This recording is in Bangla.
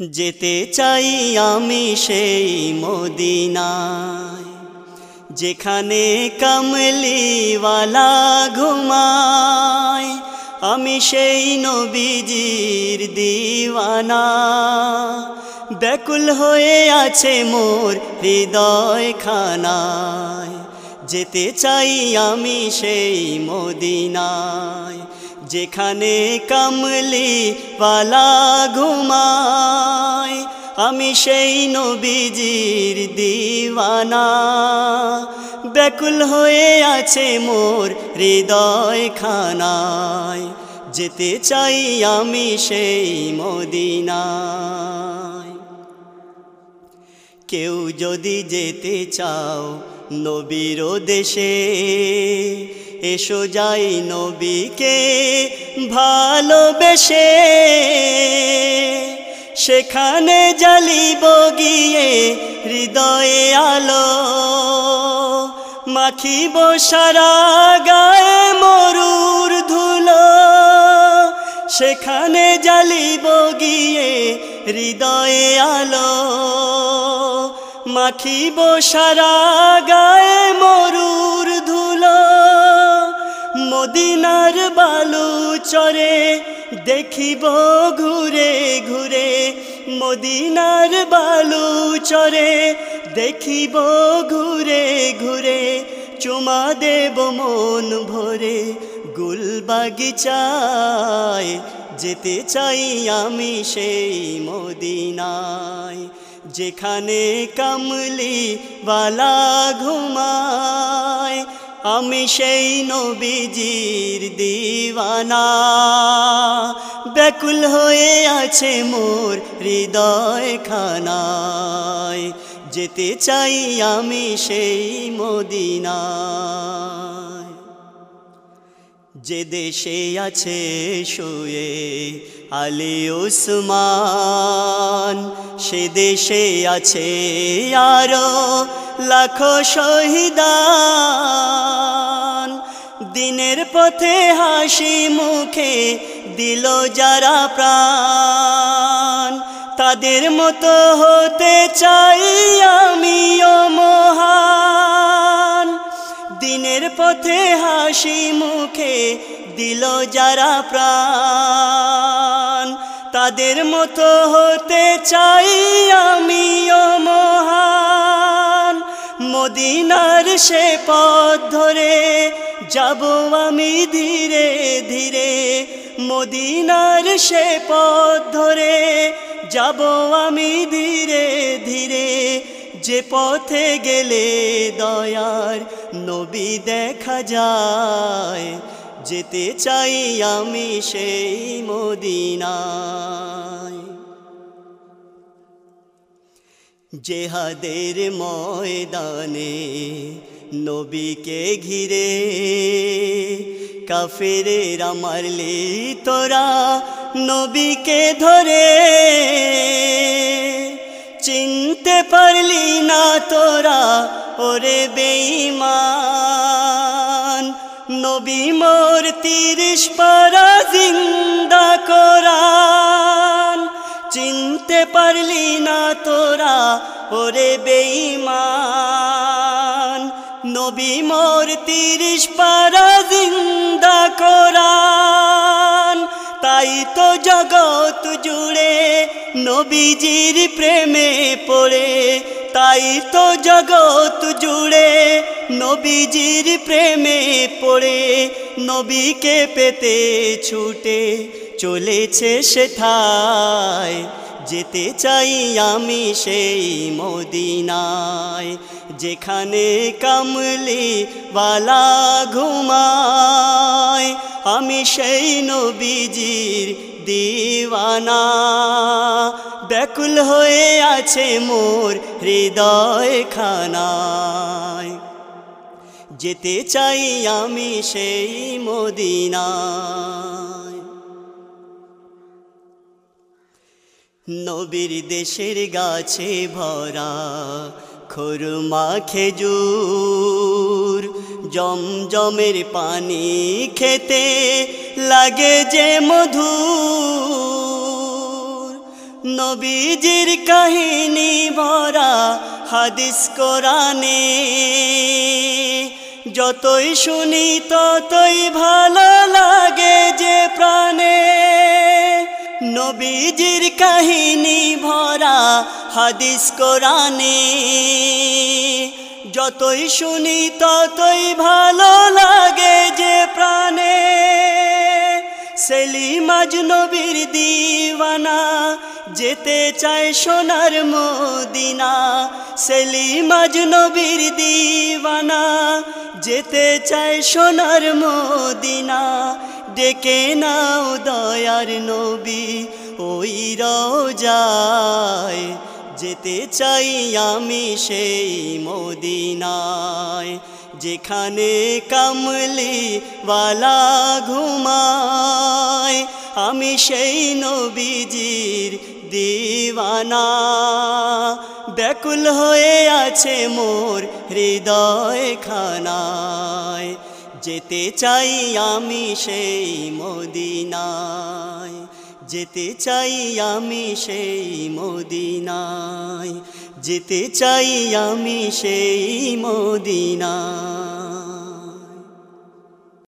যেতে চাই আমি সেই মদিনায়, যেখানে কামলিওয়ালা ঘুমায়, আমি সেই নবীজির দিওয়ানা। ব্যাকুল হয়ে আছে মোর হৃদয় খানায় যেতে চাই আমি সেই মদিনায় যেখানে কামলি বালা ঘুমায়, আমি সেই নবীজির দিওয়ানা। ব্যাকুল হয়ে আছে মোর হৃদয় খানায় যেতে চাই আমি সেই মদিনায়। কেউ যদি যেতে চাও নবীর দেশে এসো যাই নবীকে ভালোবেসে। সেখানে জ্বালিব গিয়ে হৃদয়ে আলো। মাখিব সারা গায়ে মরুর ধুলো। সেখানে জ্বালিব গিয়ে হৃদয়ে আলো। মাখিব সারা গায়ে মরুর মদিনার বালু চরে দেখিব ঘুরে ঘুরে। মদিনার বালু চরে দেখিব ঘুরে ঘুরে। চুমা দেব মন ভরে গুল বাগিচায় যেতে চাই আমি সেই মদিনায়। যেখানে কামলি বালা ঘুমায় আমি সেই নবীজির দিওয়ানা। ব্যাকুল হয়ে আছে মোর হৃদয় খানায় যেতে চাই আমি সেই মদিনায়। যে দেশে আছে শুয়ে আলী উসমান, সে দেশে আছে আরও লাখো শহীদান। দিনের পথে হাসি মুখে দিল যারা প্রাণ। তাদের মতো হতে চাই আমিও মহান। দিনের পথে হাসি মুখে দিল যারা প্রাণ। তাদের মতো হতে চাই আমিও মহান। মদিনার সে পথ ধরে যাব আমি ধীরে ধীরে। মদিনার সে পথ ধরে যাব আমি ধীরে ধীরে। যে পথে গেলে দয়ার নবী দেখা যায়, যেতে চাই আমি সেই মদিনায়। জেহাদের ময়দানে নবীকে ঘিরে কাফেরেরা মারলি, তোরা নবীকে ধরে চিনতে পারলি না তোরা, ওরে বেঈমান। নবী মোর তিরিশ পারা জিন্দা কোরআন। চিনতে পারলি না তোরা, ওরে বেঈমান। নবী মোর তিরিশ পারা জিন্দা কোরআন। তাই তো জগৎ জুড়ে নবীজির প্রেমে পড়ে, তাই তো জগৎ জুড়ে নবীজির প্রেমে পড়ে। নবীকে পেতে ছুটে চলেছে সেথায়, যেতে চাই আমি সেই মদিনায়। যেখানে কামলি বালা ঘুমায়, আমি সেই নবীজির দিওয়ানা। ব্যাকুল হয়ে আছে মোর হৃদয় খানায় যেতে চাই আমি সেই মদিনায়। নবীর দেশের গাছে ভরা খুরমা খেজুর, জমজমের পানি খেতে লাগে যে মধুর। নবীজির কাহিনী ভরা হাদিস কোরআনে। যতই শুনি ততই ভালো লাগে যে প্রাণে। নবীজির কাহিনী ভরা হাদিস কোরআনে। যতই শুনি ততই ভালো লাগে যে নবীর দিওয়ানা, যেতে চায় সোনার মদিনা। সেলিম আজ নবীর দিওয়ানা, যেতে চায় সোনার মদিনা। ডেকে নাও দয়ার নবী, ওই রোজায় যেতে চাই আমি সেই মদিনায়, যেখানে কামলি ওয়ালা ঘুমায়। আমি সেই নবীজির দিওয়ানা। ব্যাকুল হয়ে আছে মোর হৃদয় খানায়। যেতে চাই আমি সেই মদিনায়। যেতে চাই আমি সেই মদিনায়। যেতে চাই আমি সেই মদিনায়।